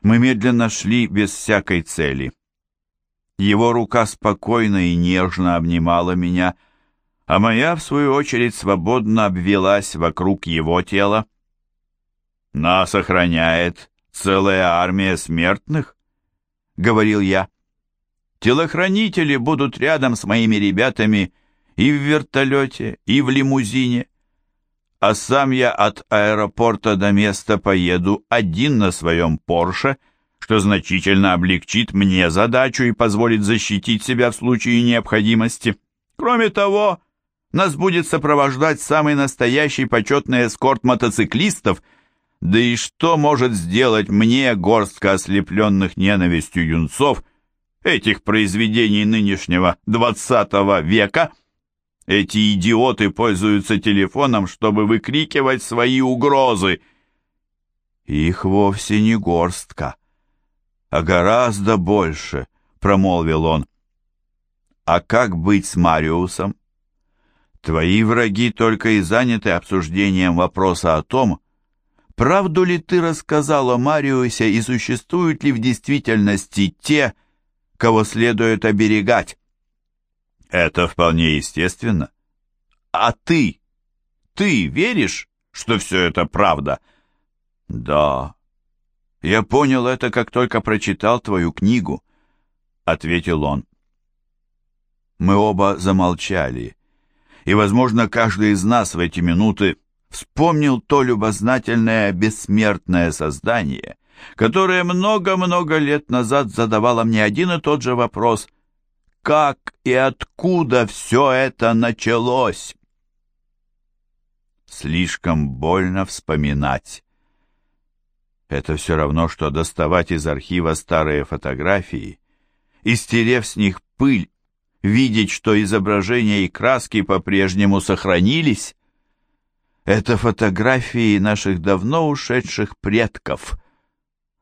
Мы медленно шли без всякой цели. Его рука спокойно и нежно обнимала меня, а моя, в свою очередь, свободно обвелась вокруг его тела. «Нас охраняет целая армия смертных», — говорил я. «Телохранители будут рядом с моими ребятами и в вертолете, и в лимузине, а сам я от аэропорта до места поеду один на своем Порше, что значительно облегчит мне задачу и позволит защитить себя в случае необходимости. Кроме того, нас будет сопровождать самый настоящий почетный эскорт мотоциклистов, да и что может сделать мне горстка ослепленных ненавистью юнцов, этих произведений нынешнего двадцатого века – эти идиоты пользуются телефоном, чтобы выкрикивать свои угрозы. Их вовсе не горстка, а гораздо больше, промолвил он. А как быть с Мариусом? Твои враги только и заняты обсуждением вопроса о том, правду ли ты рассказал о Мариусе и существуют ли в действительности те, кого следует оберегать. Это вполне естественно. А ты? Ты веришь, что все это правда? Да. Я понял это, как только прочитал твою книгу, ответил он. Мы оба замолчали, и, возможно, каждый из нас в эти минуты вспомнил то любознательное бессмертное создание, которое много-много лет назад задавало мне один и тот же вопрос — как и откуда все это началось. Слишком больно вспоминать. Это все равно, что доставать из архива старые фотографии и, стерев с них пыль, видеть, что изображения и краски по-прежнему сохранились. Это фотографии наших давно ушедших предков,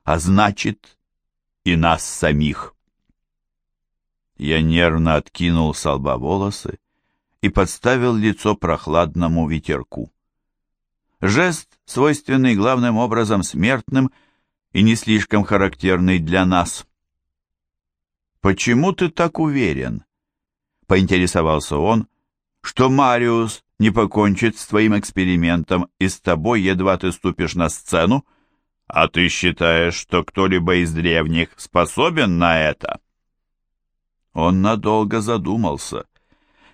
а значит и нас самих. Я нервно откинул с лба волосы и подставил лицо прохладному ветерку. Жест, свойственный главным образом смертным и не слишком характерный для нас. «Почему ты так уверен?» — поинтересовался он, что Мариус не покончит с твоим экспериментом и с тобой, едва ты ступишь на сцену, а ты считаешь, что кто-либо из древних способен на это?» Он надолго задумался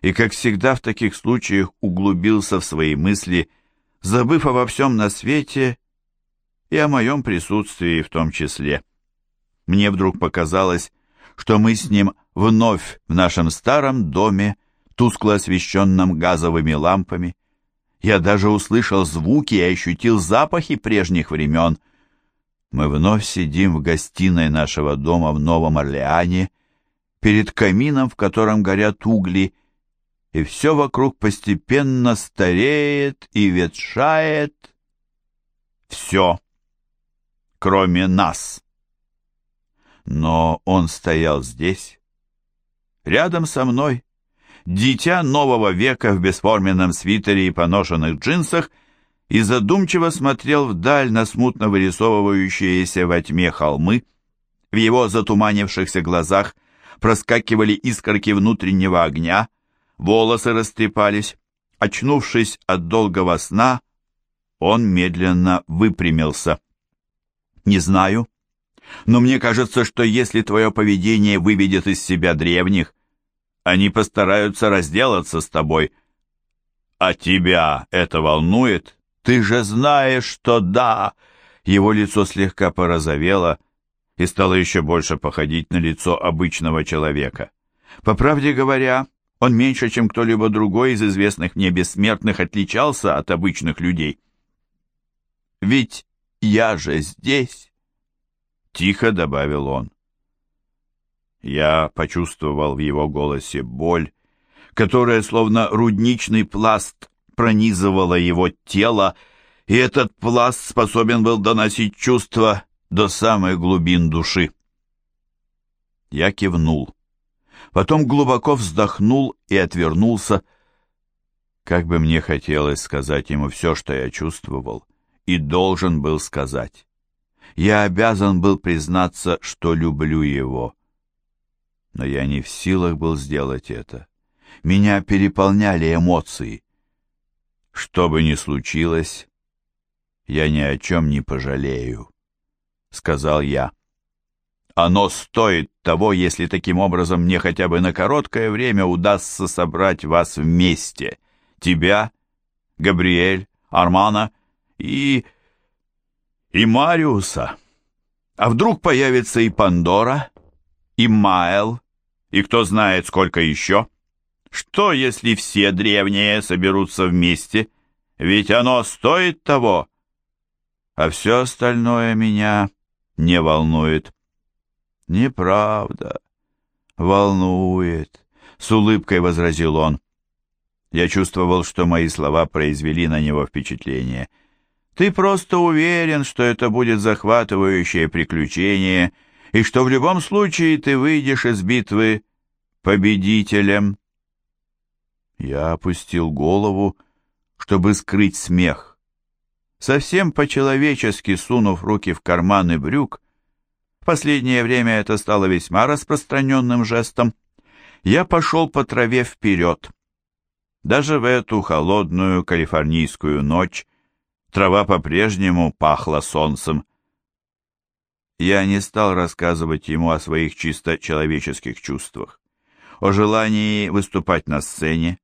и, как всегда в таких случаях, углубился в свои мысли, забыв обо всем на свете и о моем присутствии в том числе. Мне вдруг показалось, что мы с ним вновь в нашем старом доме, тускло освещенном газовыми лампами. Я даже услышал звуки и ощутил запахи прежних времен. Мы вновь сидим в гостиной нашего дома в Новом Орлеане, перед камином, в котором горят угли, и все вокруг постепенно стареет и ветшает. Все, кроме нас. Но он стоял здесь, рядом со мной, дитя нового века в бесформенном свитере и поношенных джинсах, и задумчиво смотрел вдаль на смутно вырисовывающиеся во тьме холмы. В его затуманившихся глазах проскакивали искорки внутреннего огня, волосы растрепались. Очнувшись от долгого сна, он медленно выпрямился. «Не знаю, но мне кажется, что если твое поведение выведет из себя древних, они постараются разделаться с тобой. А тебя это волнует? Ты же знаешь, что да!» Его лицо слегка порозовело, и стало еще больше походить на лицо обычного человека. По правде говоря, он меньше, чем кто-либо другой из известных мне бессмертных отличался от обычных людей. «Ведь я же здесь!» — тихо добавил он. Я почувствовал в его голосе боль, которая словно рудничный пласт пронизывала его тело, и этот пласт способен был доносить чувства до самых глубин души. Я кивнул. Потом глубоко вздохнул и отвернулся. Как бы мне хотелось сказать ему все, что я чувствовал, и должен был сказать. Я обязан был признаться, что люблю его. Но я не в силах был сделать это. Меня переполняли эмоции. Что бы ни случилось, я ни о чем не пожалею, — сказал я. Оно стоит того, если таким образом мне хотя бы на короткое время удастся собрать вас вместе. Тебя, Габриэль, Армана и... и Мариуса. А вдруг появится и Пандора, и Маэл, и кто знает, сколько еще? Что, если все древние соберутся вместе? Ведь оно стоит того. А все остальное меня не волнует. Неправда. Волнует, с улыбкой возразил он. Я чувствовал, что мои слова произвели на него впечатление. Ты просто уверен, что это будет захватывающее приключение, и что в любом случае ты выйдешь из битвы победителем. Я опустил голову, чтобы скрыть смех. Совсем по-человечески сунув руки в карманы брюк, в последнее время это стало весьма распространенным жестом, я пошел по траве вперед. Даже в эту холодную калифорнийскую ночь трава по-прежнему пахла солнцем. Я не стал рассказывать ему о своих чисто человеческих чувствах, о желании выступать на сцене,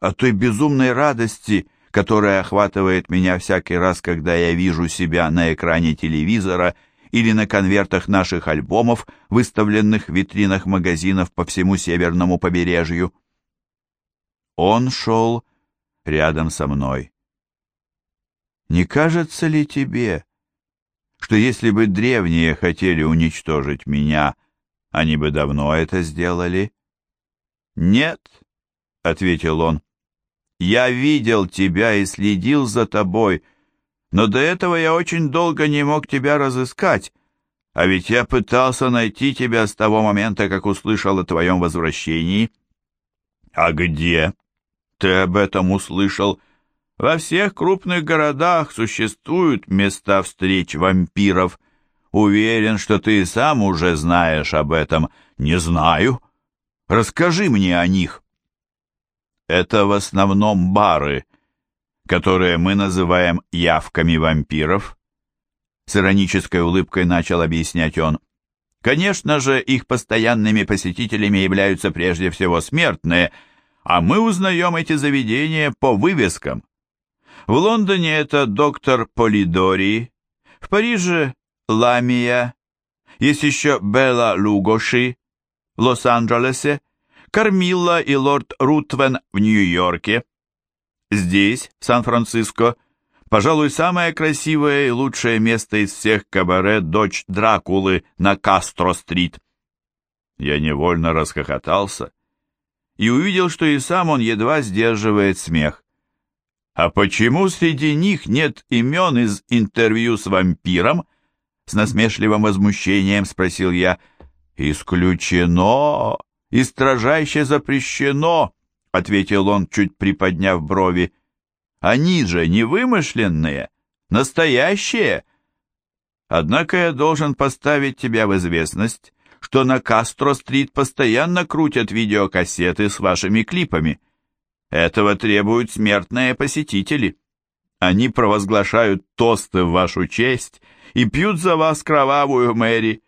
о той безумной радости, которая охватывает меня всякий раз, когда я вижу себя на экране телевизора или на конвертах наших альбомов, выставленных в витринах магазинов по всему северному побережью. Он шел рядом со мной. Не кажется ли тебе, что если бы древние хотели уничтожить меня, они бы давно это сделали? Нет, — ответил он, — я видел тебя и следил за тобой, но до этого я очень долго не мог тебя разыскать, а ведь я пытался найти тебя с того момента, как услышал о твоем возвращении. А где ты об этом услышал? Во всех крупных городах существуют места встреч вампиров. Уверен, что ты сам уже знаешь об этом. Не знаю. Расскажи мне о них. Это в основном бары, которые мы называем явками вампиров. С иронической улыбкой начал объяснять он. Конечно же, их постоянными посетителями являются прежде всего смертные – а мы узнаем эти заведения по вывескам. В Лондоне это доктор Полидори, в Париже Ламия, есть еще Белла Лугоши, в Лос-Анджелесе, Кармилла и лорд Рутвен в Нью-Йорке. Здесь, в Сан-Франциско, пожалуй, самое красивое и лучшее место из всех кабаре «Дочь Дракулы» на Кастро-стрит. Я невольно расхохотался и увидел, что и сам он едва сдерживает смех. «А почему среди них нет имен из интервью с вампиром?» С насмешливым возмущением спросил я. «Исключено и строжайше запрещено», — ответил он, чуть приподняв брови. «Они же не вымышленные, настоящие. Однако я должен поставить тебя в известность, что на Кастро-стрит постоянно крутят видеокассеты с вашими клипами. Этого требуют смертные посетители. Они провозглашают тосты в вашу честь и пьют за вас кровавую Мэри.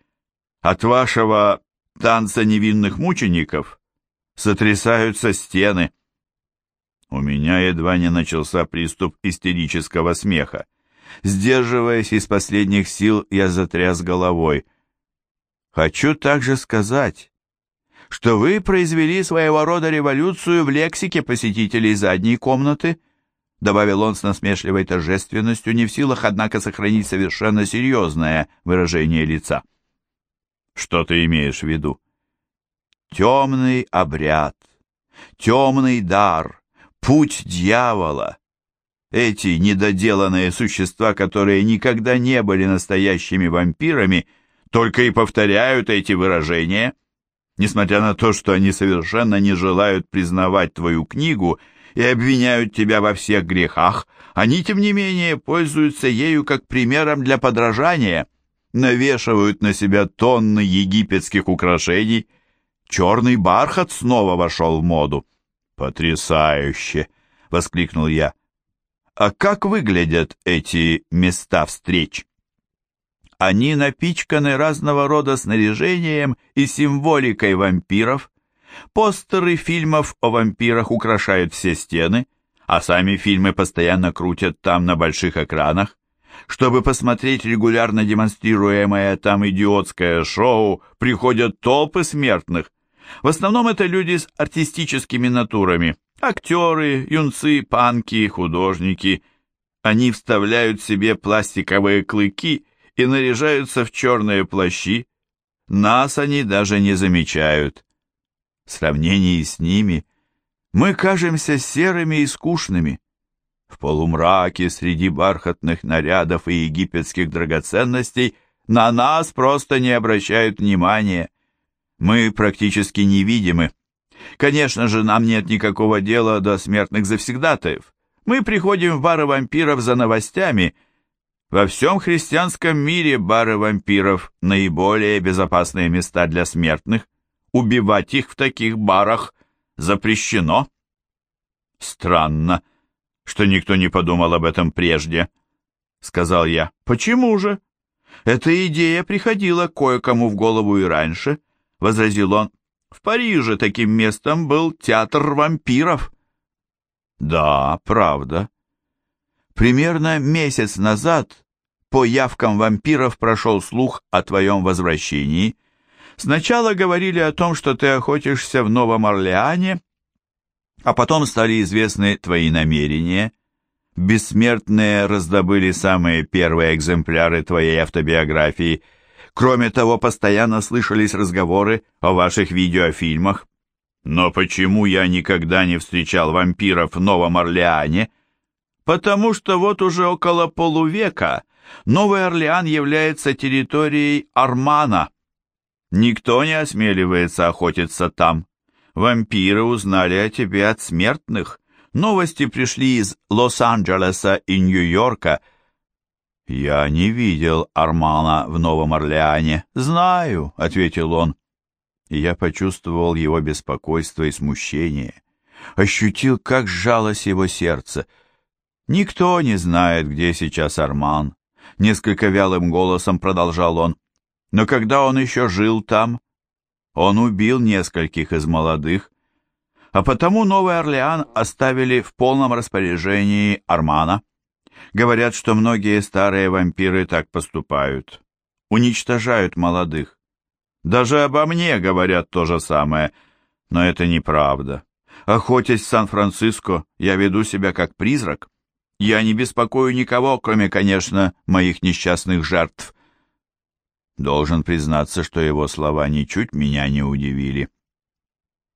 От вашего танца невинных мучеников сотрясаются стены. У меня едва не начался приступ истерического смеха. Сдерживаясь из последних сил, я затряс головой — Хочу также сказать, что вы произвели своего рода революцию в лексике посетителей задней комнаты, добавил он с насмешливой торжественностью, не в силах, однако, сохранить совершенно серьезное выражение лица. Что ты имеешь в виду? Темный обряд, темный дар, путь дьявола. Эти недоделанные существа, которые никогда не были настоящими вампирами, — только и повторяют эти выражения, несмотря на то, что они совершенно не желают признавать твою книгу и обвиняют тебя во всех грехах, они, тем не менее, пользуются ею как примером для подражания. Навешивают на себя тонны египетских украшений. Черный бархат снова вошел в моду. «Потрясающе!» — воскликнул я. «А как выглядят эти места встреч?» Они напичканы разного рода снаряжением и символикой вампиров. Постеры фильмов о вампирах украшают все стены, а сами фильмы постоянно крутят там на больших экранах. Чтобы посмотреть регулярно демонстрируемое там идиотское шоу, приходят толпы смертных. В основном это люди с артистическими натурами. Актеры, юнцы, панки, художники. Они вставляют себе пластиковые клыки и наряжаются в черные плащи. Нас они даже не замечают. В сравнении с ними мы кажемся серыми и скучными. В полумраке среди бархатных нарядов и египетских драгоценностей на нас просто не обращают внимания. Мы практически невидимы. Конечно же, нам нет никакого дела до смертных завсегдатаев. Мы приходим в бары вампиров за новостями. Во всем христианском мире бары вампиров – наиболее безопасные места для смертных. Убивать их в таких барах запрещено. Странно что никто не подумал об этом прежде», — сказал я. «Почему же?» «Эта идея приходила кое-кому в голову и раньше», — возразил он. «В Париже таким местом был театр вампиров». «Да, правда. Примерно месяц назад по явкам вампиров прошел слух о твоем возвращении. Сначала говорили о том, что ты охотишься в Новом Орлеане, а потом стали известны твои намерения. Бессмертные раздобыли самые первые экземпляры твоей автобиографии. Кроме того, постоянно слышались разговоры о ваших видеофильмах. Но почему я никогда не встречал вампиров в Новом Орлеане? Потому что вот уже около полувека Новый Орлеан является территорией Армана. Никто не осмеливается охотиться там. Вампиры узнали о тебе от смертных. Новости пришли из Лос-Анджелеса и Нью-Йорка. Я не видел Армана в Новом Орлеане. Знаю, ответил он. И я почувствовал его беспокойство и смущение. Ощутил, как сжалось его сердце. Никто не знает, где сейчас Арман. Несколько вялым голосом продолжал он. Но когда он еще жил там, он убил нескольких из молодых, а потому Новый Орлеан оставили в полном распоряжении Армана. Говорят, что многие старые вампиры так поступают. Уничтожают молодых. Даже обо мне говорят то же самое, но это неправда. Охотясь в Сан-Франциско, я веду себя как призрак. Я не беспокою никого, кроме, конечно, моих несчастных жертв. Должен признаться, что его слова ничуть меня не удивили.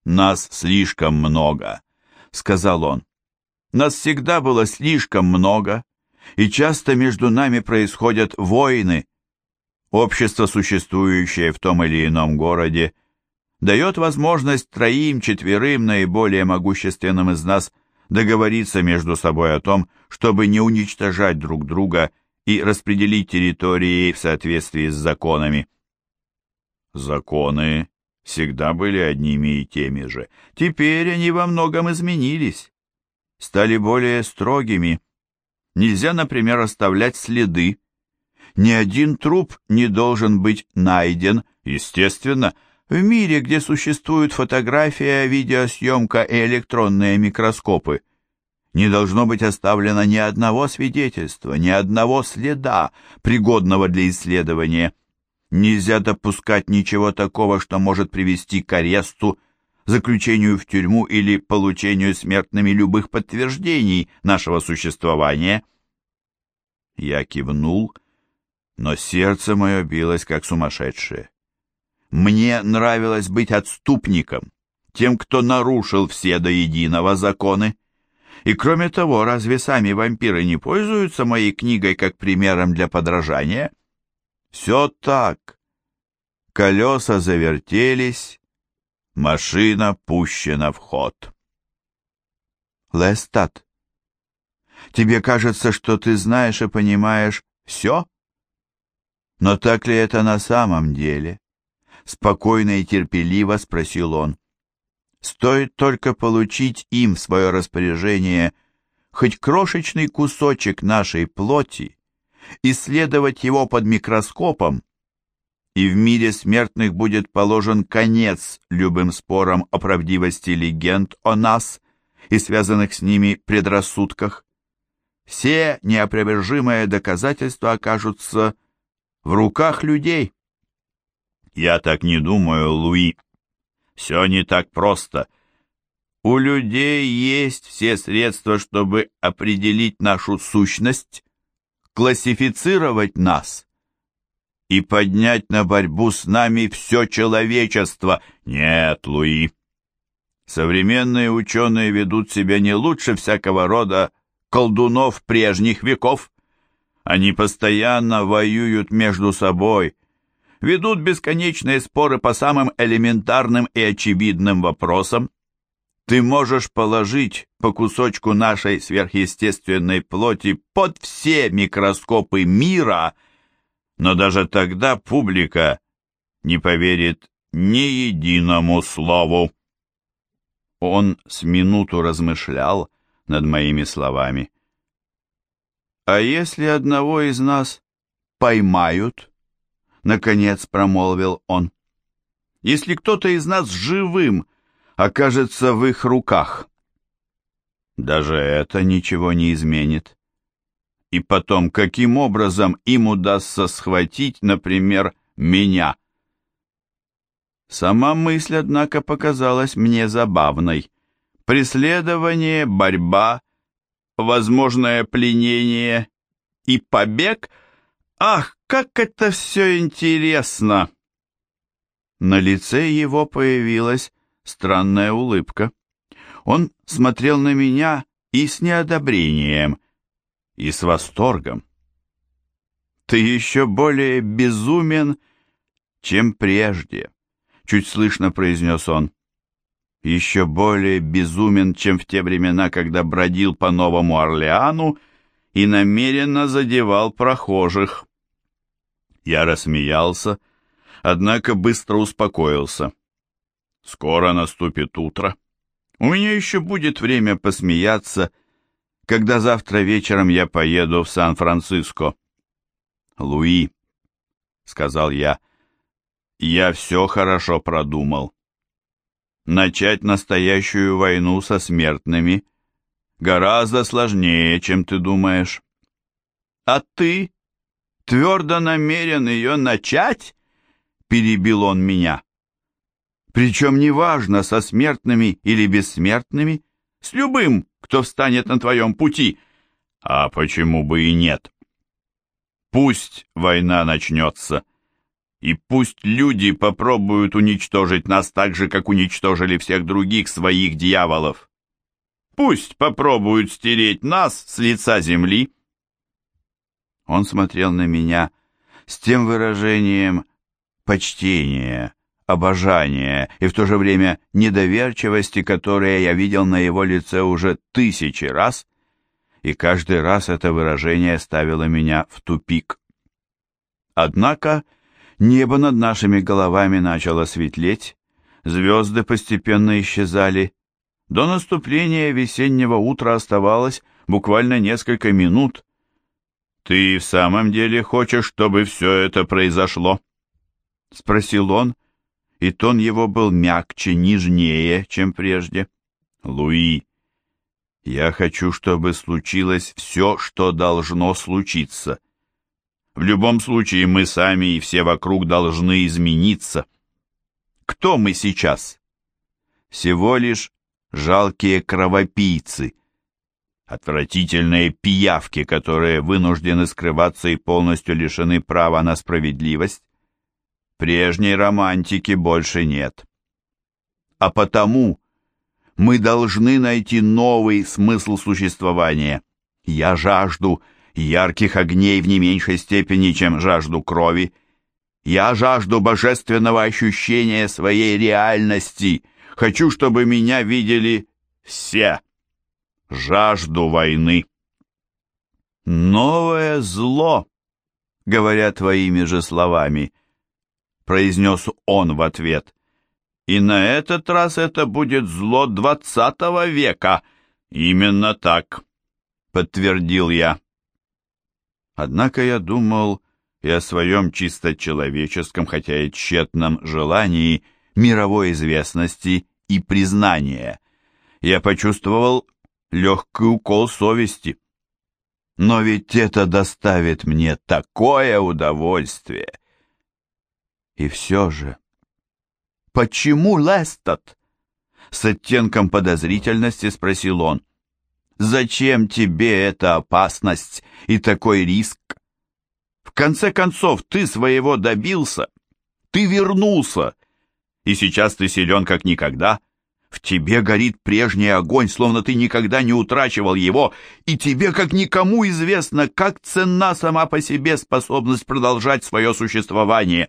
«Нас слишком много», — сказал он. «Нас всегда было слишком много, и часто между нами происходят войны. Общество, существующее в том или ином городе, дает возможность троим-четверым наиболее могущественным из нас договориться между собой о том, чтобы не уничтожать друг друга и распределить территории в соответствии с законами. Законы всегда были одними и теми же. Теперь они во многом изменились, стали более строгими. Нельзя, например, оставлять следы. Ни один труп не должен быть найден, естественно, в мире, где существуют фотография, видеосъемка и электронные микроскопы – не должно быть оставлено ни одного свидетельства, ни одного следа, пригодного для исследования. Нельзя допускать ничего такого, что может привести к аресту, заключению в тюрьму или получению смертными любых подтверждений нашего существования. Я кивнул, но сердце мое билось как сумасшедшее. Мне нравилось быть отступником, тем, кто нарушил все до единого законы. И кроме того, разве сами вампиры не пользуются моей книгой как примером для подражания? Все так. Колеса завертелись, машина пущена в ход. Лестат, тебе кажется, что ты знаешь и понимаешь все? Но так ли это на самом деле? Спокойно и терпеливо спросил он. Стоит только получить им в свое распоряжение хоть крошечный кусочек нашей плоти, исследовать его под микроскопом, и в мире смертных будет положен конец любым спорам о правдивости легенд о нас и связанных с ними предрассудках. Все неопровержимые доказательства окажутся в руках людей. Я так не думаю, Луи. Все не так просто. У людей есть все средства, чтобы определить нашу сущность, классифицировать нас и поднять на борьбу с нами все человечество. Нет, Луи. Современные ученые ведут себя не лучше всякого рода колдунов прежних веков. Они постоянно воюют между собой, ведут бесконечные споры по самым элементарным и очевидным вопросам. Ты можешь положить по кусочку нашей сверхъестественной плоти под все микроскопы мира, но даже тогда публика не поверит ни единому слову. Он с минуту размышлял над моими словами. «А если одного из нас поймают?» Наконец промолвил он. «Если кто-то из нас живым окажется в их руках?» Даже это ничего не изменит. И потом, каким образом им удастся схватить, например, меня? Сама мысль, однако, показалась мне забавной. Преследование, борьба, возможное пленение и побег? Ах, как это все интересно!» На лице его появилась странная улыбка. Он смотрел на меня и с неодобрением, и с восторгом. «Ты еще более безумен, чем прежде», — чуть слышно произнес он. «Еще более безумен, чем в те времена, когда бродил по Новому Орлеану и намеренно задевал прохожих». Я рассмеялся, однако быстро успокоился. «Скоро наступит утро. У меня еще будет время посмеяться», когда завтра вечером я поеду в Сан-Франциско. Луи, сказал я, я все хорошо продумал. Начать настоящую войну со смертными гораздо сложнее, чем ты думаешь. А ты твердо намерен ее начать? Перебил он меня. Причем неважно, со смертными или бессмертными, с любым, кто встанет на твоем пути. А почему бы и нет? Пусть война начнется, и пусть люди попробуют уничтожить нас так же, как уничтожили всех других своих дьяволов. Пусть попробуют стереть нас с лица земли. Он смотрел на меня с тем выражением почтения, обожания и в то же время недоверчивости, которое я видел на его лице уже тысячи раз, и каждый раз это выражение ставило меня в тупик. Однако небо над нашими головами начало светлеть, звезды постепенно исчезали. До наступления весеннего утра оставалось буквально несколько минут. «Ты в самом деле хочешь, чтобы все это произошло?» — спросил он, и тон его был мягче, нежнее, чем прежде. «Луи, я хочу, чтобы случилось все, что должно случиться. В любом случае мы сами и все вокруг должны измениться. Кто мы сейчас? Всего лишь жалкие кровопийцы, отвратительные пиявки, которые вынуждены скрываться и полностью лишены права на справедливость. Прежней романтики больше нет. А потому мы должны найти новый смысл существования. Я жажду ярких огней в не меньшей степени, чем жажду крови. Я жажду божественного ощущения своей реальности. Хочу, чтобы меня видели все. Жажду войны. Новое зло говоря твоими же словами, произнес он в ответ. И на этот раз это будет зло двадцатого века. Именно так, подтвердил я. Однако я думал и о своем чисто человеческом, хотя и тщетном желании мировой известности и признания. Я почувствовал легкий укол совести. Но ведь это доставит мне такое удовольствие. И все же... «Почему Лестат?» С оттенком подозрительности спросил он. «Зачем тебе эта опасность и такой риск? В конце концов, ты своего добился. Ты вернулся. И сейчас ты силен как никогда. В тебе горит прежний огонь, словно ты никогда не утрачивал его, и тебе, как никому, известно, как ценна сама по себе способность продолжать свое существование.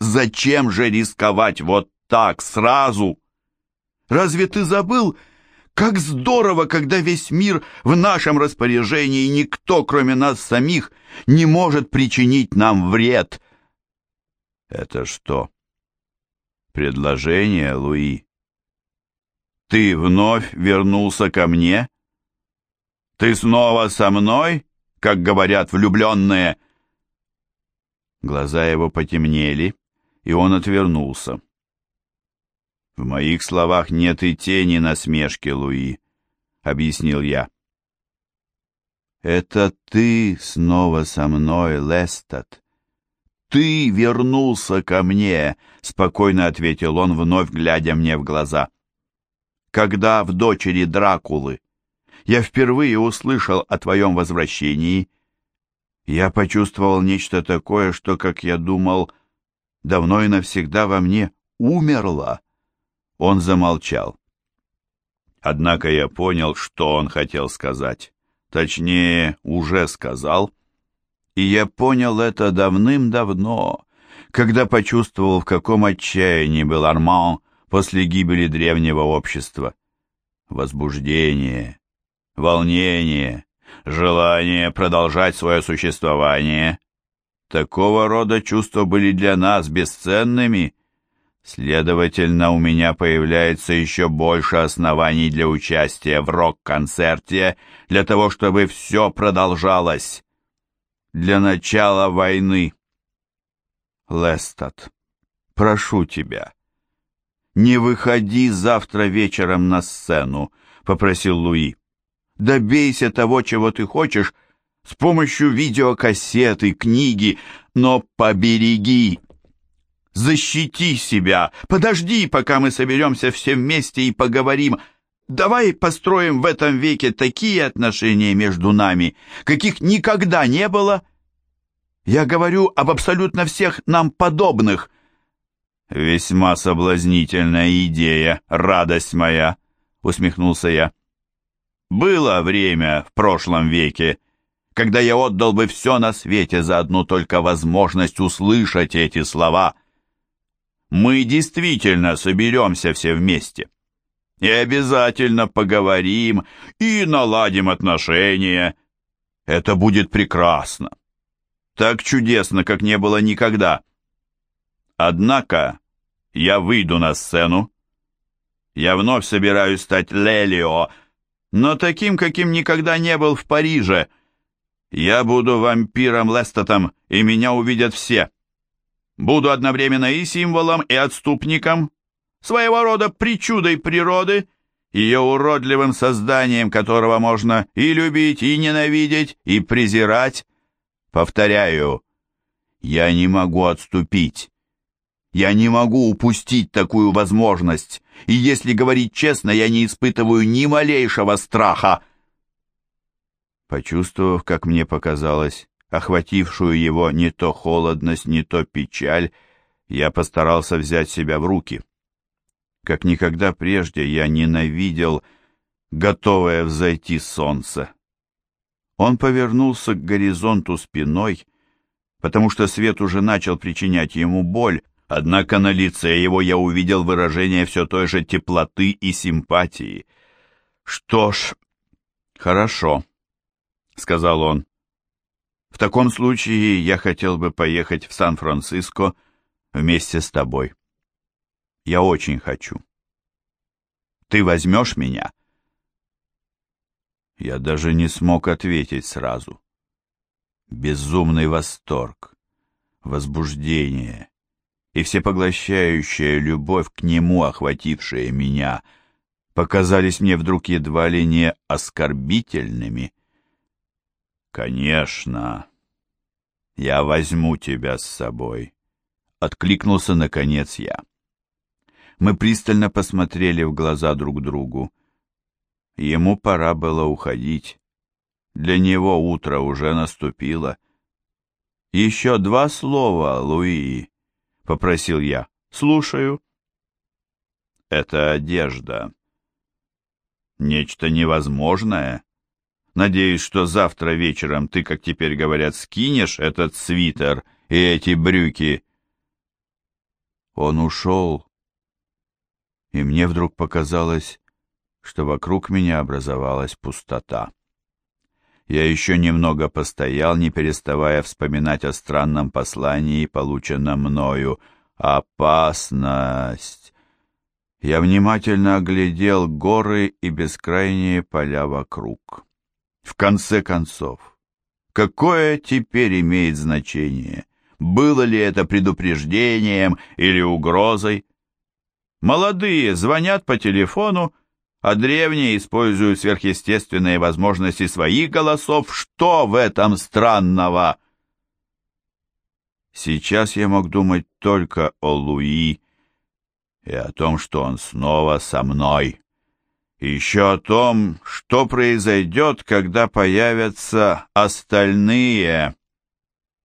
Зачем же рисковать вот так сразу? Разве ты забыл, как здорово, когда весь мир в нашем распоряжении, и никто, кроме нас самих, не может причинить нам вред? Это что? Предложение, Луи? Ты вновь вернулся ко мне? Ты снова со мной, как говорят влюбленные? Глаза его потемнели, и он отвернулся. «В моих словах нет и тени насмешки, Луи», — объяснил я. «Это ты снова со мной, Лестат. Ты вернулся ко мне», — спокойно ответил он, вновь глядя мне в глаза. «Когда в дочери Дракулы я впервые услышал о твоем возвращении, я почувствовал нечто такое, что, как я думал, давно и навсегда во мне умерло». Он замолчал. Однако я понял, что он хотел сказать. Точнее, уже сказал. И я понял это давным-давно, когда почувствовал, в каком отчаянии был Арман после гибели древнего общества. Возбуждение, волнение, желание продолжать свое существование. Такого рода чувства были для нас бесценными, Следовательно, у меня появляется еще больше оснований для участия в рок-концерте, для того, чтобы все продолжалось. Для начала войны. Лестат, прошу тебя, не выходи завтра вечером на сцену, попросил Луи. Добейся того, чего ты хочешь, с помощью видеокассеты, книги, но побереги Защити себя. Подожди, пока мы соберемся все вместе и поговорим. Давай построим в этом веке такие отношения между нами, каких никогда не было. Я говорю об абсолютно всех нам подобных. Весьма соблазнительная идея, радость моя, усмехнулся я. Было время в прошлом веке, когда я отдал бы все на свете за одну только возможность услышать эти слова — мы действительно соберемся все вместе. И обязательно поговорим и наладим отношения. Это будет прекрасно. Так чудесно, как не было никогда. Однако я выйду на сцену. Я вновь собираюсь стать Лелио, но таким, каким никогда не был в Париже. Я буду вампиром Лестотом, и меня увидят все. Буду одновременно и символом, и отступником, своего рода причудой природы, ее уродливым созданием, которого можно и любить, и ненавидеть, и презирать. Повторяю, я не могу отступить. Я не могу упустить такую возможность, и если говорить честно, я не испытываю ни малейшего страха. Почувствовав, как мне показалось, охватившую его не то холодность, не то печаль, я постарался взять себя в руки. Как никогда прежде я ненавидел готовое взойти солнце. Он повернулся к горизонту спиной, потому что свет уже начал причинять ему боль, однако на лице его я увидел выражение все той же теплоты и симпатии. «Что ж, хорошо», — сказал он. В таком случае я хотел бы поехать в Сан-Франциско вместе с тобой. Я очень хочу. Ты возьмешь меня?» Я даже не смог ответить сразу. Безумный восторг, возбуждение и всепоглощающая любовь к нему, охватившая меня, показались мне вдруг едва ли не оскорбительными. «Конечно, я возьму тебя с собой», — откликнулся наконец я. Мы пристально посмотрели в глаза друг другу. Ему пора было уходить. Для него утро уже наступило. «Еще два слова, Луи», — попросил я. «Слушаю». «Это одежда. Нечто невозможное. Надеюсь, что завтра вечером ты, как теперь говорят, скинешь этот свитер и эти брюки». Он ушел, и мне вдруг показалось, что вокруг меня образовалась пустота. Я еще немного постоял, не переставая вспоминать о странном послании, полученном мною. Опасность! Я внимательно оглядел горы и бескрайние поля вокруг. В конце концов, какое теперь имеет значение? Было ли это предупреждением или угрозой? Молодые звонят по телефону, а древние используют сверхъестественные возможности своих голосов. Что в этом странного? Сейчас я мог думать только о Луи и о том, что он снова со мной. Еще о том, что произойдет, когда появятся остальные.